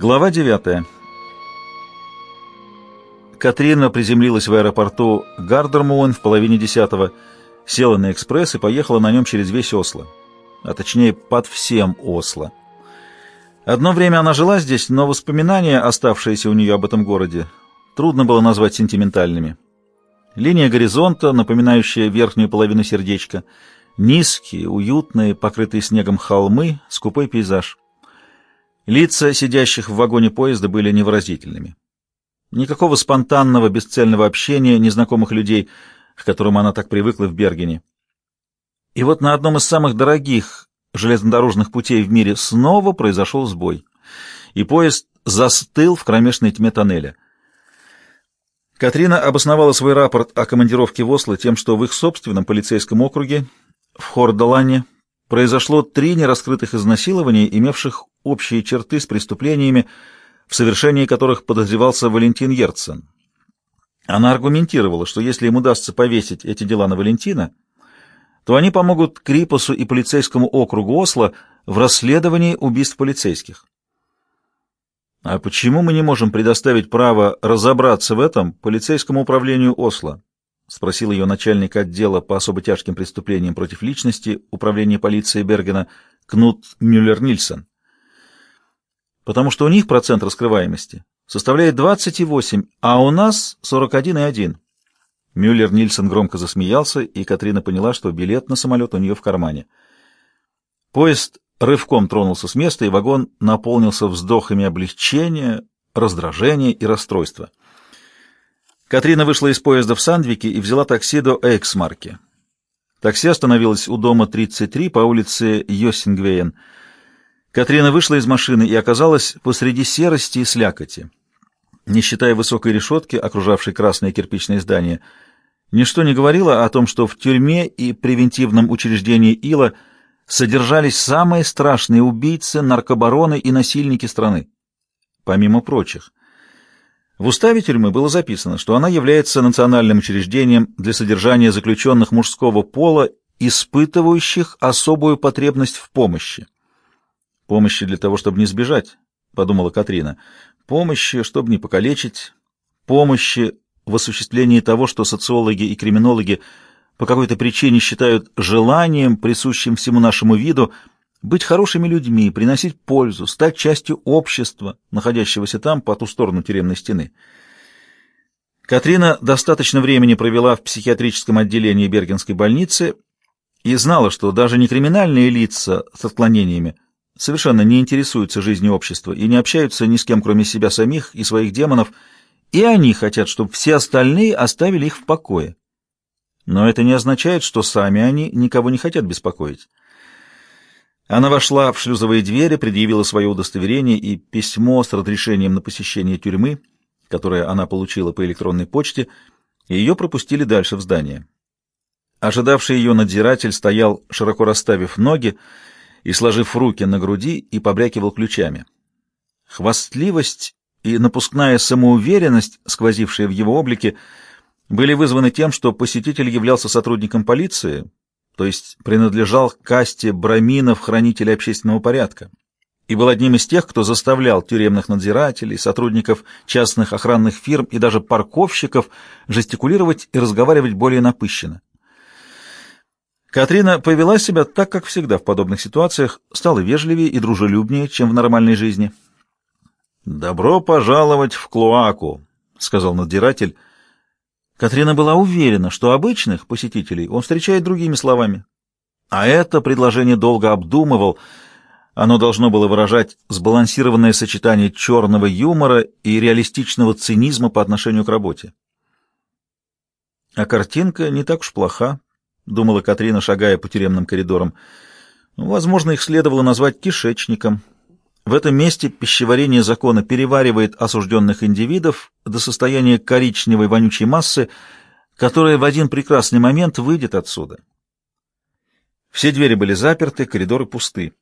Глава 9. Катрина приземлилась в аэропорту Гардермуэн в половине десятого, села на экспресс и поехала на нем через весь Осло, а точнее под всем Осло. Одно время она жила здесь, но воспоминания, оставшиеся у нее об этом городе, трудно было назвать сентиментальными. Линия горизонта, напоминающая верхнюю половину сердечка, низкие, уютные, покрытые снегом холмы, скупой пейзаж. Лица сидящих в вагоне поезда были невыразительными. Никакого спонтанного, бесцельного общения незнакомых людей, к которым она так привыкла в Бергене. И вот на одном из самых дорогих железнодорожных путей в мире снова произошел сбой, и поезд застыл в кромешной тьме тоннеля. Катрина обосновала свой рапорт о командировке в Осло тем, что в их собственном полицейском округе в Хордалане произошло три нераскрытых изнасилования, имевших общие черты с преступлениями, в совершении которых подозревался Валентин Ерцен. Она аргументировала, что если им удастся повесить эти дела на Валентина, то они помогут Крипосу и полицейскому округу Осло в расследовании убийств полицейских. А почему мы не можем предоставить право разобраться в этом полицейскому управлению Осло? Спросил ее начальник отдела по особо тяжким преступлениям против личности управления полиции Бергена Кнут Мюллер-Нильсон потому что у них процент раскрываемости составляет 28, а у нас 41,1. Мюллер Нильсон громко засмеялся, и Катрина поняла, что билет на самолет у нее в кармане. Поезд рывком тронулся с места, и вагон наполнился вздохами облегчения, раздражения и расстройства. Катрина вышла из поезда в Сандвике и взяла такси до Эйксмарки. Такси остановилось у дома 33 по улице Йосингвейен. Катрина вышла из машины и оказалась посреди серости и слякоти. Не считая высокой решетки, окружавшей красное кирпичное здание, ничто не говорило о том, что в тюрьме и превентивном учреждении Ила содержались самые страшные убийцы, наркобароны и насильники страны. Помимо прочих. В уставе тюрьмы было записано, что она является национальным учреждением для содержания заключенных мужского пола, испытывающих особую потребность в помощи. Помощи для того, чтобы не сбежать, подумала Катрина. Помощи, чтобы не покалечить, помощи в осуществлении того, что социологи и криминологи по какой-то причине считают желанием, присущим всему нашему виду, быть хорошими людьми, приносить пользу, стать частью общества, находящегося там по ту сторону тюремной стены. Катрина достаточно времени провела в психиатрическом отделении Бергенской больницы и знала, что даже не криминальные лица с отклонениями совершенно не интересуются жизнью общества и не общаются ни с кем, кроме себя самих и своих демонов, и они хотят, чтобы все остальные оставили их в покое. Но это не означает, что сами они никого не хотят беспокоить. Она вошла в шлюзовые двери, предъявила свое удостоверение и письмо с разрешением на посещение тюрьмы, которое она получила по электронной почте, и ее пропустили дальше в здание. Ожидавший ее надзиратель стоял, широко расставив ноги, и, сложив руки на груди, и побрякивал ключами. Хвастливость и напускная самоуверенность, сквозившие в его облике, были вызваны тем, что посетитель являлся сотрудником полиции, то есть принадлежал к касте браминов, хранителей общественного порядка, и был одним из тех, кто заставлял тюремных надзирателей, сотрудников частных охранных фирм и даже парковщиков жестикулировать и разговаривать более напыщенно. Катрина повела себя так, как всегда в подобных ситуациях, стала вежливее и дружелюбнее, чем в нормальной жизни. «Добро пожаловать в Клоаку», — сказал надзиратель. Катрина была уверена, что обычных посетителей он встречает другими словами. А это предложение долго обдумывал. Оно должно было выражать сбалансированное сочетание черного юмора и реалистичного цинизма по отношению к работе. А картинка не так уж плоха, думала Катрина, шагая по тюремным коридорам. Возможно, их следовало назвать кишечником. В этом месте пищеварение закона переваривает осужденных индивидов до состояния коричневой вонючей массы, которая в один прекрасный момент выйдет отсюда. Все двери были заперты, коридоры пусты.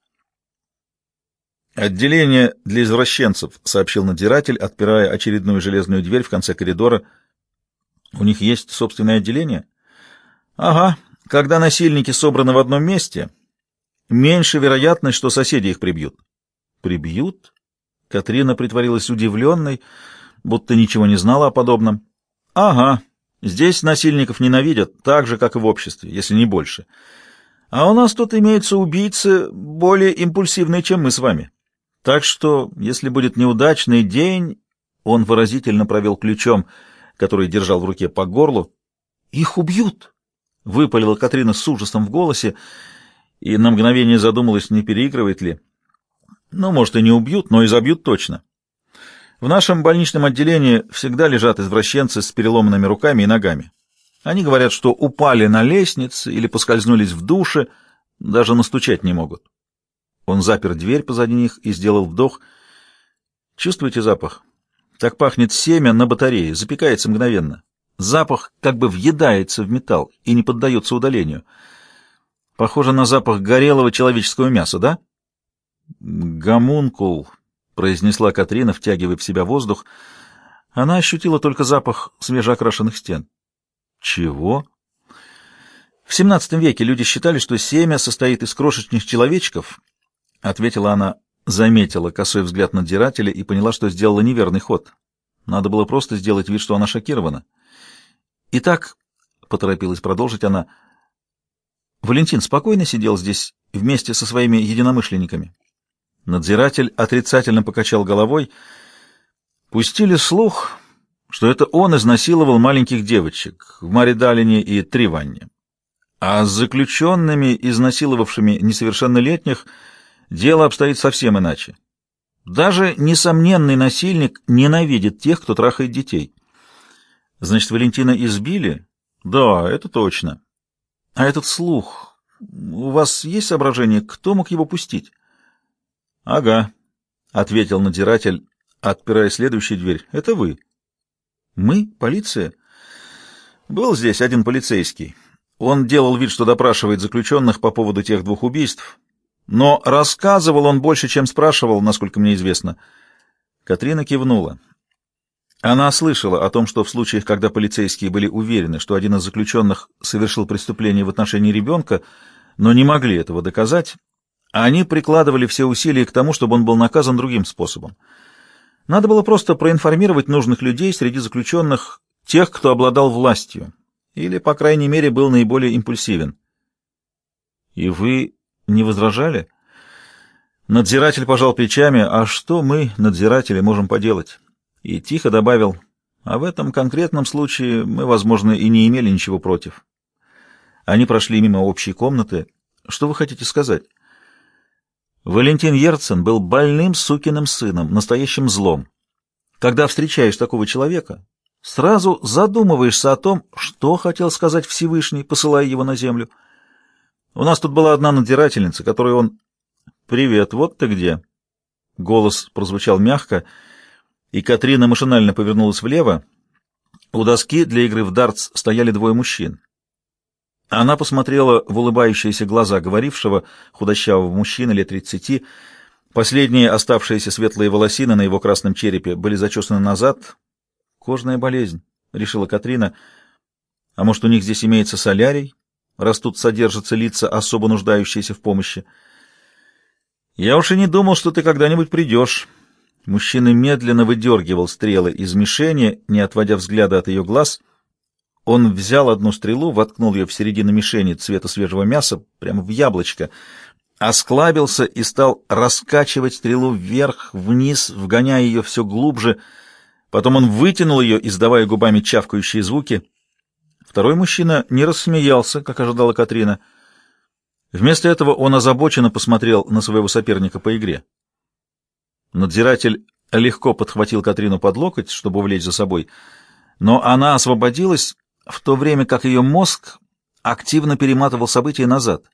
«Отделение для извращенцев», — сообщил надзиратель, отпирая очередную железную дверь в конце коридора. «У них есть собственное отделение?» «Ага, когда насильники собраны в одном месте, меньше вероятность, что соседи их прибьют. Прибьют? Катрина притворилась удивленной, будто ничего не знала о подобном. «Ага, здесь насильников ненавидят, так же, как и в обществе, если не больше. А у нас тут имеются убийцы более импульсивные, чем мы с вами. Так что, если будет неудачный день...» Он выразительно провел ключом, который держал в руке по горлу. «Их убьют!» — выпалила Катрина с ужасом в голосе, и на мгновение задумалась, не переигрывает ли. «Ну, может, и не убьют, но и забьют точно. В нашем больничном отделении всегда лежат извращенцы с переломанными руками и ногами. Они говорят, что упали на лестнице или поскользнулись в душе, даже настучать не могут. Он запер дверь позади них и сделал вдох. Чувствуете запах? Так пахнет семя на батарее, запекается мгновенно. Запах как бы въедается в металл и не поддается удалению. Похоже на запах горелого человеческого мяса, да? Гомункул, произнесла Катрина, втягивая в себя воздух. Она ощутила только запах свежеокрашенных стен. Чего? В XVII веке люди считали, что семя состоит из крошечных человечков, ответила она, заметила косой взгляд надзирателя и поняла, что сделала неверный ход. Надо было просто сделать вид, что она шокирована. Итак, поторопилась продолжить она, Валентин спокойно сидел здесь вместе со своими единомышленниками. Надзиратель отрицательно покачал головой. Пустили слух, что это он изнасиловал маленьких девочек в Маридалине и Триванне. А с заключенными, изнасиловавшими несовершеннолетних, дело обстоит совсем иначе. Даже несомненный насильник ненавидит тех, кто трахает детей. Значит, Валентина избили? Да, это точно. А этот слух, у вас есть соображение, кто мог его пустить? Ага, ответил надзиратель, отпирая следующую дверь. Это вы. Мы? Полиция? Был здесь один полицейский. Он делал вид, что допрашивает заключенных по поводу тех двух убийств, но рассказывал он больше, чем спрашивал, насколько мне известно. Катрина кивнула. Она слышала о том, что в случаях, когда полицейские были уверены, что один из заключенных совершил преступление в отношении ребенка, но не могли этого доказать, они прикладывали все усилия к тому, чтобы он был наказан другим способом. Надо было просто проинформировать нужных людей среди заключенных, тех, кто обладал властью, или, по крайней мере, был наиболее импульсивен. И вы не возражали? Надзиратель пожал плечами. А что мы, надзиратели, можем поделать? И тихо добавил, а в этом конкретном случае мы, возможно, и не имели ничего против. Они прошли мимо общей комнаты. Что вы хотите сказать? Валентин Ерцен был больным сукиным сыном, настоящим злом. Когда встречаешь такого человека, сразу задумываешься о том, что хотел сказать Всевышний, посылая его на землю. У нас тут была одна надзирательница, которой он... «Привет, вот ты где?» Голос прозвучал мягко, и Катрина машинально повернулась влево. У доски для игры в дартс стояли двое мужчин. Она посмотрела в улыбающиеся глаза говорившего, худощавого мужчины лет тридцати. Последние оставшиеся светлые волосины на его красном черепе были зачесаны назад. «Кожная болезнь», — решила Катрина. «А может, у них здесь имеется солярий, раз тут содержатся лица, особо нуждающиеся в помощи?» «Я уж и не думал, что ты когда-нибудь придешь». Мужчина медленно выдергивал стрелы из мишени, не отводя взгляда от ее глаз — он взял одну стрелу, воткнул ее в середину мишени цвета свежего мяса, прямо в яблочко, осклабился и стал раскачивать стрелу вверх, вниз, вгоняя ее все глубже. Потом он вытянул ее, издавая губами чавкающие звуки. Второй мужчина не рассмеялся, как ожидала Катрина. Вместо этого он озабоченно посмотрел на своего соперника по игре. Надзиратель легко подхватил Катрину под локоть, чтобы увлечь за собой, но она освободилась в то время как ее мозг активно перематывал события назад.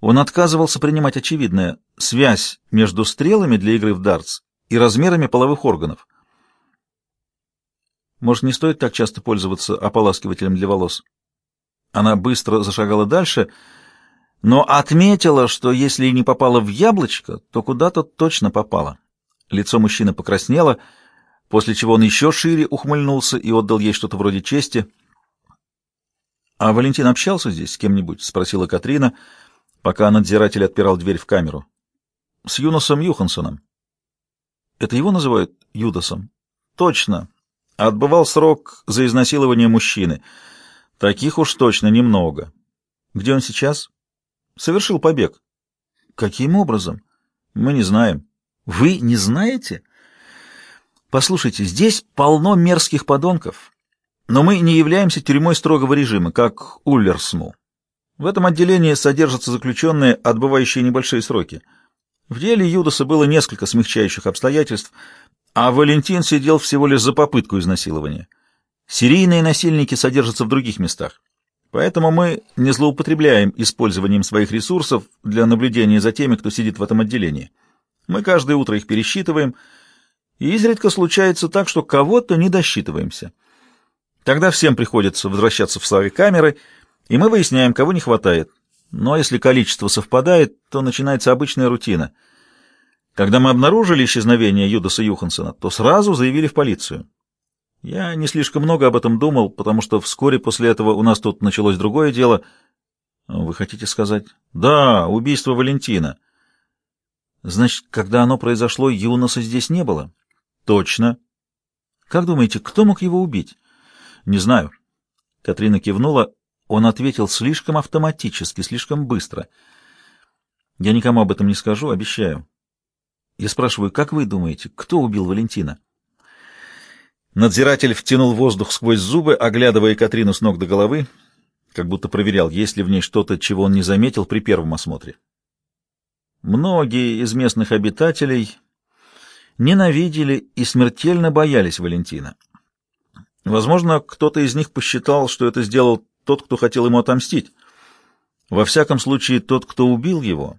Он отказывался принимать очевидное — связь между стрелами для игры в дартс и размерами половых органов. Может, не стоит так часто пользоваться ополаскивателем для волос? Она быстро зашагала дальше, но отметила, что если и не попала в яблочко, то куда-то точно попала. Лицо мужчины покраснело — после чего он еще шире ухмыльнулся и отдал ей что-то вроде чести. — А Валентин общался здесь с кем-нибудь? — спросила Катрина, пока надзиратель отпирал дверь в камеру. — С Юносом Юхансоном. Это его называют Юдасом? Точно. Отбывал срок за изнасилование мужчины. Таких уж точно немного. Где он сейчас? Совершил побег. Каким образом? Мы не знаем. Вы не знаете? Послушайте, здесь полно мерзких подонков. Но мы не являемся тюрьмой строгого режима, как Уллерсму. В этом отделении содержатся заключенные, отбывающие небольшие сроки. В деле Юдаса было несколько смягчающих обстоятельств, а Валентин сидел всего лишь за попытку изнасилования. Серийные насильники содержатся в других местах. Поэтому мы не злоупотребляем использованием своих ресурсов для наблюдения за теми, кто сидит в этом отделении. Мы каждое утро их пересчитываем, и изредка случается так, что кого-то не досчитываемся. Тогда всем приходится возвращаться в свои камеры, и мы выясняем, кого не хватает. Но если количество совпадает, то начинается обычная рутина. Когда мы обнаружили исчезновение Юдаса Юхансона, то сразу заявили в полицию. Я не слишком много об этом думал, потому что вскоре после этого у нас тут началось другое дело. Вы хотите сказать? Да, убийство Валентина. Значит, когда оно произошло, Юноса здесь не было? Точно. Как думаете, кто мог его убить? Не знаю. Катрина кивнула. Он ответил слишком автоматически, слишком быстро. Я никому об этом не скажу, обещаю. Я спрашиваю, как вы думаете, кто убил Валентина? Надзиратель втянул воздух сквозь зубы, оглядывая Катрину с ног до головы, как будто проверял, есть ли в ней что-то, чего он не заметил при первом осмотре. Многие из местных обитателей ненавидели и смертельно боялись Валентина. Возможно, кто-то из них посчитал, что это сделал тот, кто хотел ему отомстить. Во всяком случае, тот, кто убил его,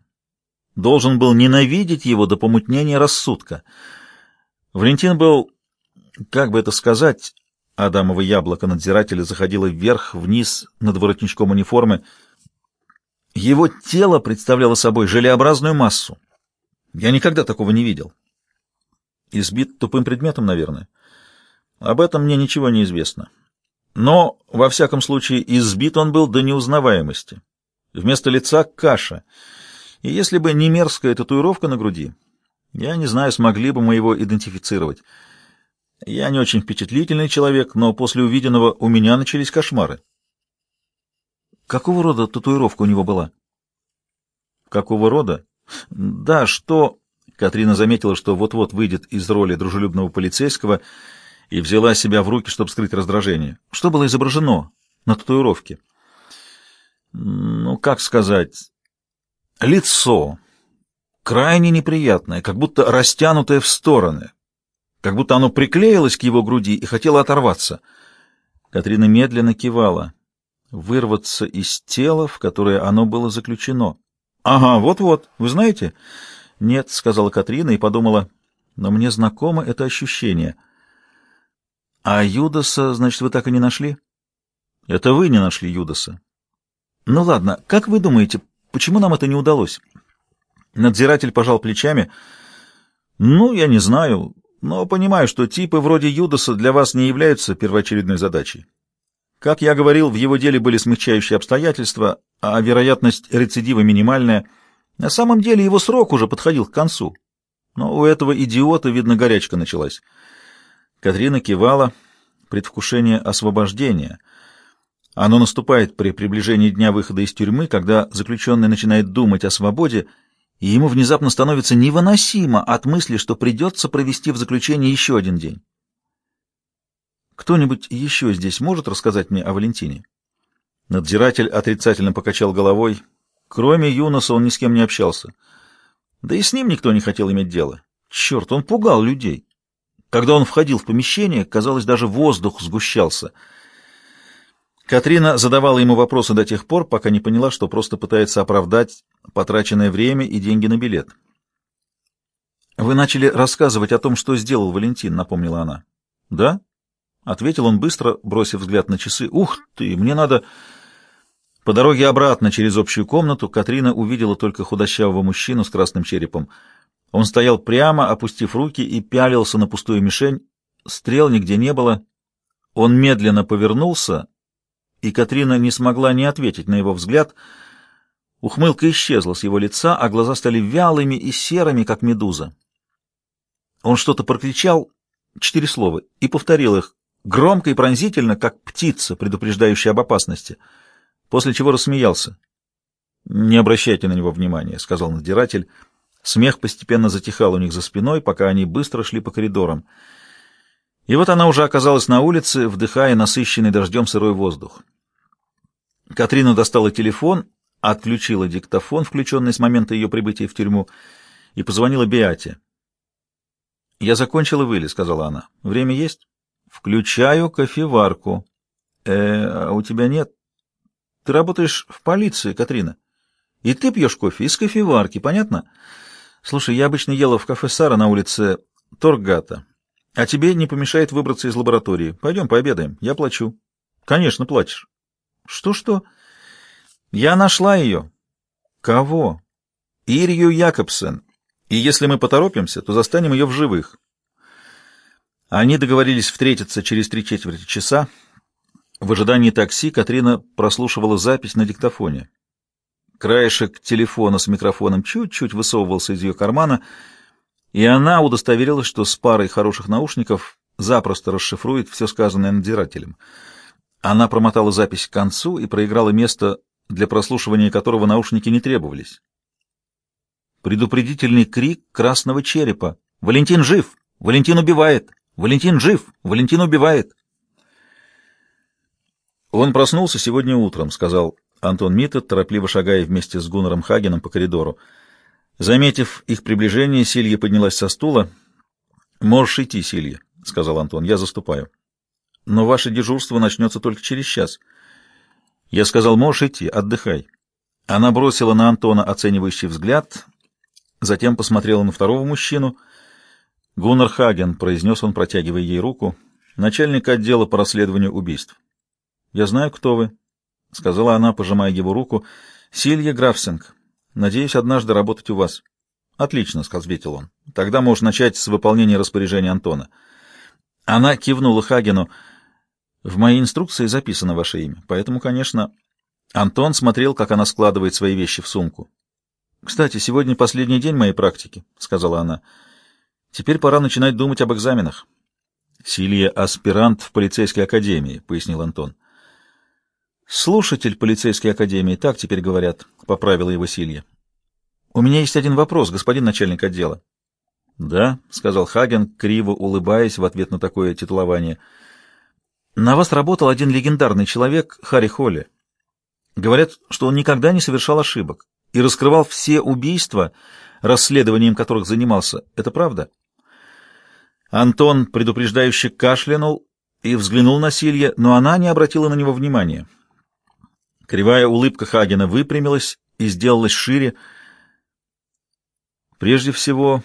должен был ненавидеть его до помутнения рассудка. Валентин был, как бы это сказать, Адамово яблоко надзирателя заходило вверх-вниз над воротничком униформы. Его тело представляло собой желеобразную массу. Я никогда такого не видел. Избит тупым предметом, наверное. Об этом мне ничего не известно. Но, во всяком случае, избит он был до неузнаваемости. Вместо лица — каша. И если бы не мерзкая татуировка на груди, я не знаю, смогли бы мы его идентифицировать. Я не очень впечатлительный человек, но после увиденного у меня начались кошмары. Какого рода татуировка у него была? Какого рода? Да, что... Катрина заметила, что вот-вот выйдет из роли дружелюбного полицейского — и взяла себя в руки, чтобы скрыть раздражение. Что было изображено на татуировке? Ну, как сказать... Лицо. Крайне неприятное, как будто растянутое в стороны. Как будто оно приклеилось к его груди и хотело оторваться. Катрина медленно кивала. Вырваться из тела, в которое оно было заключено. «Ага, вот-вот, вы знаете?» «Нет», — сказала Катрина и подумала, «но мне знакомо это ощущение». А Юдаса, значит, вы так и не нашли? Это вы не нашли Юдаса. Ну ладно, как вы думаете, почему нам это не удалось? Надзиратель пожал плечами. Ну, я не знаю, но понимаю, что типы вроде Юдаса для вас не являются первоочередной задачей. Как я говорил, в его деле были смягчающие обстоятельства, а вероятность рецидива минимальная. На самом деле его срок уже подходил к концу. Но у этого идиота, видно, горячка началась. Катрина кивала, предвкушение освобождения. Оно наступает при приближении дня выхода из тюрьмы, когда заключенный начинает думать о свободе, и ему внезапно становится невыносимо от мысли, что придется провести в заключении еще один день. Кто-нибудь еще здесь может рассказать мне о Валентине? Надзиратель отрицательно покачал головой. Кроме Юноса он ни с кем не общался. Да и с ним никто не хотел иметь дело. Черт, он пугал людей. Когда он входил в помещение, казалось, даже воздух сгущался. Катрина задавала ему вопросы до тех пор, пока не поняла, что просто пытается оправдать потраченное время и деньги на билет. «Вы начали рассказывать о том, что сделал Валентин», — напомнила она. «Да?» — ответил он быстро, бросив взгляд на часы. «Ух ты, мне надо...» По дороге обратно через общую комнату Катрина увидела только худощавого мужчину с красным черепом — он стоял прямо, опустив руки, и пялился на пустую мишень. Стрел нигде не было. Он медленно повернулся, и Катрина не смогла не ответить на его взгляд. Ухмылка исчезла с его лица, а глаза стали вялыми и серыми, как медуза. Он что-то прокричал, четыре слова, и повторил их, громко и пронзительно, как птица, предупреждающая об опасности, после чего рассмеялся. «Не обращайте на него внимания», — сказал надзиратель. Смех постепенно затихал у них за спиной, пока они быстро шли по коридорам. И вот она уже оказалась на улице, вдыхая насыщенный дождем сырой воздух. Катрина достала телефон, отключила диктофон, включенный с момента ее прибытия в тюрьму, и позвонила Беате. «Я закончила выли», — сказала она. «Время есть?» «Включаю кофеварку». «Э, а у тебя нет?» «Ты работаешь в полиции, Катрина. И ты пьешь кофе из кофеварки, понятно?» «Слушай, я обычно ела в кафе Сара на улице Торгата. А тебе не помешает выбраться из лаборатории. Пойдем пообедаем. Я плачу». «Конечно, платишь». «Что-что?» «Я нашла ее». «Кого?» «Ирью Якобсен. И если мы поторопимся, то застанем ее в живых». Они договорились встретиться через три четверти часа. В ожидании такси Катрина прослушивала запись на диктофоне. Краешек телефона с микрофоном чуть-чуть высовывался из ее кармана, и она удостоверилась, что с парой хороших наушников запросто расшифрует все сказанное надзирателем. Она промотала запись к концу и проиграла место, для прослушивания которого наушники не требовались. Предупредительный крик красного черепа. «Валентин жив! Валентин убивает! Валентин жив! Валентин убивает!» «Он проснулся сегодня утром», — сказал Антон Миттед, торопливо шагая вместе с Гуннером Хагеном по коридору. Заметив их приближение, Силья поднялась со стула. «Можешь идти, Силья», — сказал Антон, — «я заступаю». «Но ваше дежурство начнется только через час». Я сказал, «Можешь идти, отдыхай». Она бросила на Антона оценивающий взгляд, затем посмотрела на второго мужчину. «Гуннер Хаген», — произнес он, протягивая ей руку, — «начальник отдела по расследованию убийств». «Я знаю, кто вы», — сказала она, пожимая его руку. «Силья Графсинг. Надеюсь однажды работать у вас». «Отлично», — сказал он. «Тогда можешь начать с выполнения распоряжения Антона». Она кивнула Хагену. «В моей инструкции записано ваше имя, поэтому, конечно...» Антон смотрел, как она складывает свои вещи в сумку. «Кстати, сегодня последний день моей практики», — сказала она. «Теперь пора начинать думать об экзаменах». «Силья — аспирант в полицейской академии», — пояснил Антон. «Слушатель полицейской академии, так теперь говорят», — поправила его Силья. «У меня есть один вопрос, господин начальник отдела». «Да», — сказал Хаген, криво улыбаясь в ответ на такое титулование. «На вас работал один легендарный человек, Харри Холли. Говорят, что он никогда не совершал ошибок и раскрывал все убийства, расследованием которых занимался. Это правда?» Антон предупреждающе кашлянул и взглянул на Силья, но она не обратила на него внимания. Кривая улыбка Хагена выпрямилась и сделалась шире. Прежде всего,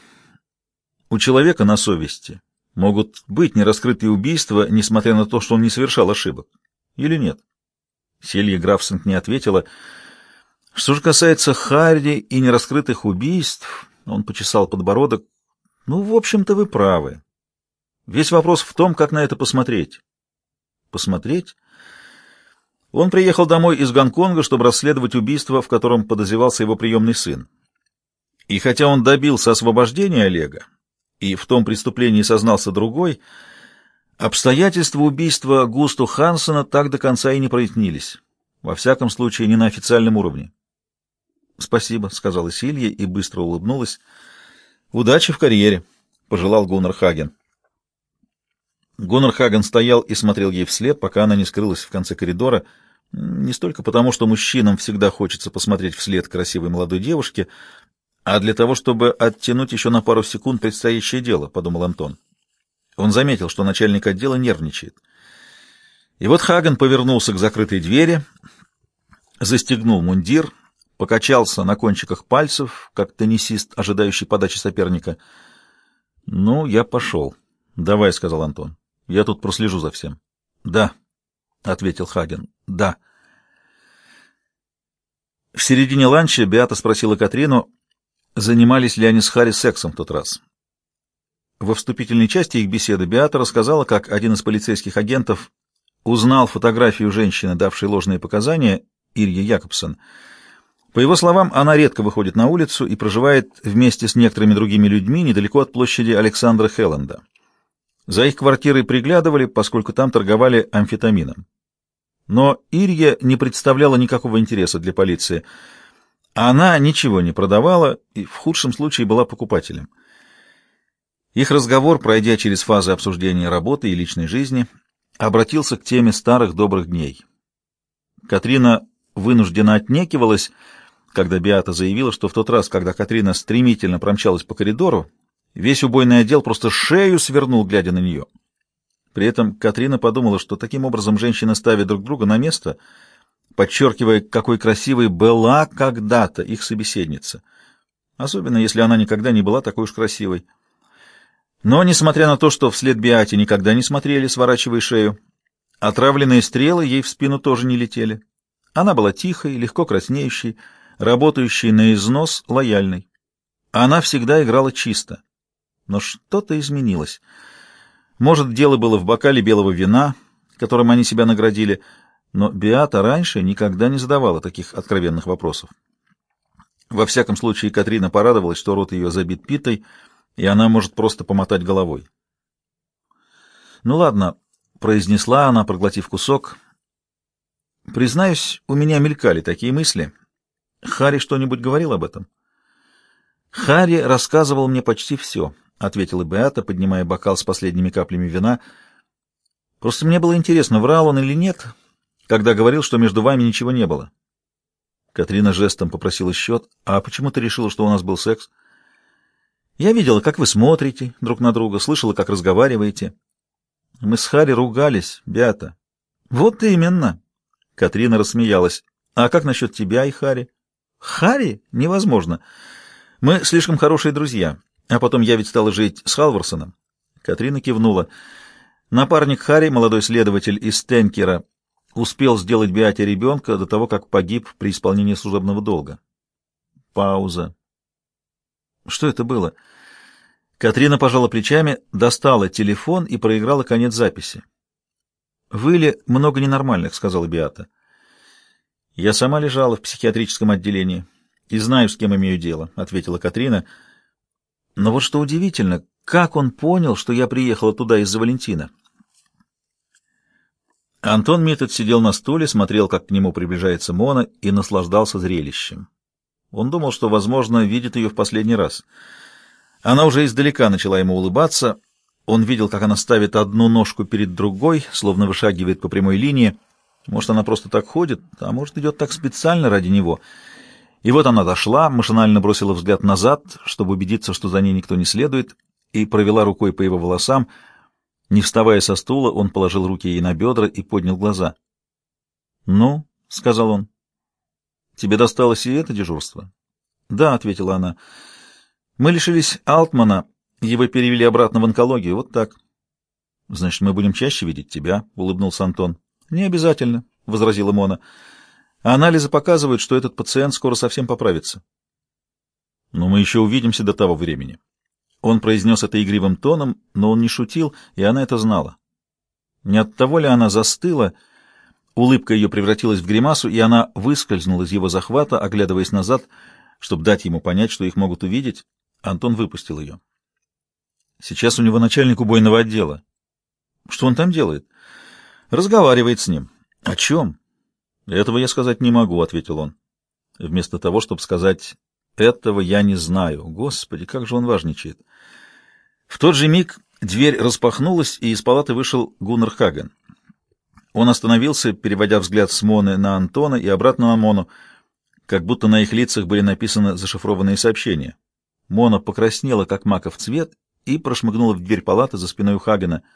у человека на совести могут быть нераскрытые убийства, несмотря на то, что он не совершал ошибок. Или нет? Селья Графсинг не ответила. Что же касается Харди и нераскрытых убийств, он почесал подбородок. Ну, в общем-то, вы правы. Весь вопрос в том, как на это посмотреть. Посмотреть? Он приехал домой из Гонконга, чтобы расследовать убийство, в котором подозревался его приемный сын. И хотя он добился освобождения Олега, и в том преступлении сознался другой, обстоятельства убийства Густу Хансена так до конца и не прояснились. Во всяком случае, не на официальном уровне. «Спасибо», — сказала Силья и быстро улыбнулась. «Удачи в карьере», — пожелал Гуннар Хаген. Гуннар Хаген стоял и смотрел ей вслед, пока она не скрылась в конце коридора, не столько потому, что мужчинам всегда хочется посмотреть вслед красивой молодой девушке, а для того, чтобы оттянуть еще на пару секунд предстоящее дело, — подумал Антон. Он заметил, что начальник отдела нервничает. И вот Хаген повернулся к закрытой двери, застегнул мундир, покачался на кончиках пальцев, как теннисист, ожидающий подачи соперника. — Ну, я пошел. — Давай, — сказал Антон. Я тут прослежу за всем. — Да, — ответил Хаген. — Да. В середине ланча Беата спросила Катрину, занимались ли они с Харри сексом в тот раз. Во вступительной части их беседы Беата рассказала, как один из полицейских агентов узнал фотографию женщины, давшей ложные показания, Илья Якобсон. По его словам, она редко выходит на улицу и проживает вместе с некоторыми другими людьми недалеко от площади Александра Хелленда. За их квартирой приглядывали, поскольку там торговали амфетамином. Но Ирья не представляла никакого интереса для полиции. Она ничего не продавала и в худшем случае была покупателем. Их разговор, пройдя через фазы обсуждения работы и личной жизни, обратился к теме старых добрых дней. Катрина вынуждена отнекивалась, когда Биата заявила, что в тот раз, когда Катрина стремительно промчалась по коридору, весь убойный отдел просто шею свернул, глядя на нее. При этом Катрина подумала, что таким образом женщины ставят друг друга на место, подчеркивая, какой красивой была когда-то их собеседница, особенно если она никогда не была такой уж красивой. Но, несмотря на то, что вслед Биате никогда не смотрели, сворачивая шею, отравленные стрелы ей в спину тоже не летели. Она была тихой, легко краснеющей, работающей на износ, лояльной. Она всегда играла чисто. Но что-то изменилось. Может, дело было в бокале белого вина, которым они себя наградили, но Биата раньше никогда не задавала таких откровенных вопросов. Во всяком случае, Катрина порадовалась, что рот ее забит питой, и она может просто помотать головой. «Ну ладно», — произнесла она, проглотив кусок. «Признаюсь, у меня мелькали такие мысли». Хари что-нибудь говорил об этом? Хари рассказывал мне почти все, ответила Беата, поднимая бокал с последними каплями вина. Просто мне было интересно, врал он или нет, когда говорил, что между вами ничего не было. Катрина жестом попросила счет. А почему ты решила, что у нас был секс? Я видела, как вы смотрите друг на друга, слышала, как разговариваете. Мы с Хари ругались, Беата. Вот именно. Катрина рассмеялась. А как насчет тебя и Хари? Харри? Невозможно. Мы слишком хорошие друзья. А потом я ведь стала жить с Халварсоном. Катрина кивнула. Напарник Харри, молодой следователь из Тенкера, успел сделать Биате ребенка до того, как погиб при исполнении служебного долга. Пауза. Что это было? Катрина пожала плечами, достала телефон и проиграла конец записи. «Выли много ненормальных», — сказала Биата. «Я сама лежала в психиатрическом отделении и знаю, с кем имею дело», — ответила Катрина. «Но вот что удивительно, как он понял, что я приехала туда из-за Валентина?» Антон Митот сидел на стуле, смотрел, как к нему приближается Мона, и наслаждался зрелищем. Он думал, что, возможно, видит ее в последний раз. Она уже издалека начала ему улыбаться. Он видел, как она ставит одну ножку перед другой, словно вышагивает по прямой линии, может, она просто так ходит, а может, идет так специально ради него. И вот она дошла, машинально бросила взгляд назад, чтобы убедиться, что за ней никто не следует, и провела рукой по его волосам. Не вставая со стула, он положил руки ей на бедра и поднял глаза. «Ну?» — сказал он. «Тебе досталось и это дежурство?» «Да», — ответила она. «Мы лишились Алтмана, его перевели обратно в онкологию, вот так». «Значит, мы будем чаще видеть тебя», — улыбнулся Антон. Не обязательно, возразила Мона. Анализы показывают, что этот пациент скоро совсем поправится. Но мы еще увидимся до того времени. Он произнес это игривым тоном, но он не шутил, и она это знала. Не от того ли она застыла, улыбка ее превратилась в гримасу, и она выскользнула из его захвата, оглядываясь назад, чтобы дать ему понять, что их могут увидеть. Антон выпустил ее. Сейчас у него начальник убойного отдела. Что он там делает? Разговаривает с ним. О чем? Этого я сказать не могу, ответил он. Вместо того, чтобы сказать этого я не знаю. Господи, как же он важничает. В тот же миг дверь распахнулась, и из палаты вышел Гуннар Хаген. Он остановился, переводя взгляд с Моны на Антона и обратно на Мону, как будто на их лицах были написаны зашифрованные сообщения. Мона покраснела, как маков цвет, и прошмыгнула в дверь палаты за спиной у Хагена —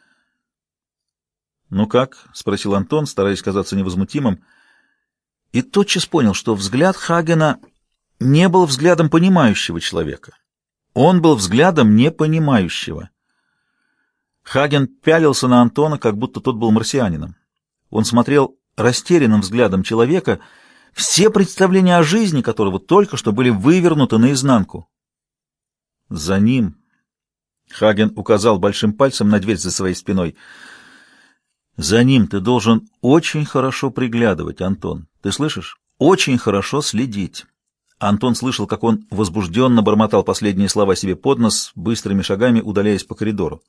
«Ну как?» — спросил Антон, стараясь казаться невозмутимым. И тотчас понял, что взгляд Хагена не был взглядом понимающего человека. Он был взглядом непонимающего. Хаген пялился на Антона, как будто тот был марсианином. Он смотрел растерянным взглядом человека, все представления о жизни которого только что были вывернуты наизнанку. За ним Хаген указал большим пальцем на дверь за своей спиной — за ним ты должен очень хорошо приглядывать, Антон. Ты слышишь? Очень хорошо следить. Антон слышал, как он возбужденно бормотал последние слова себе под нос, быстрыми шагами удаляясь по коридору.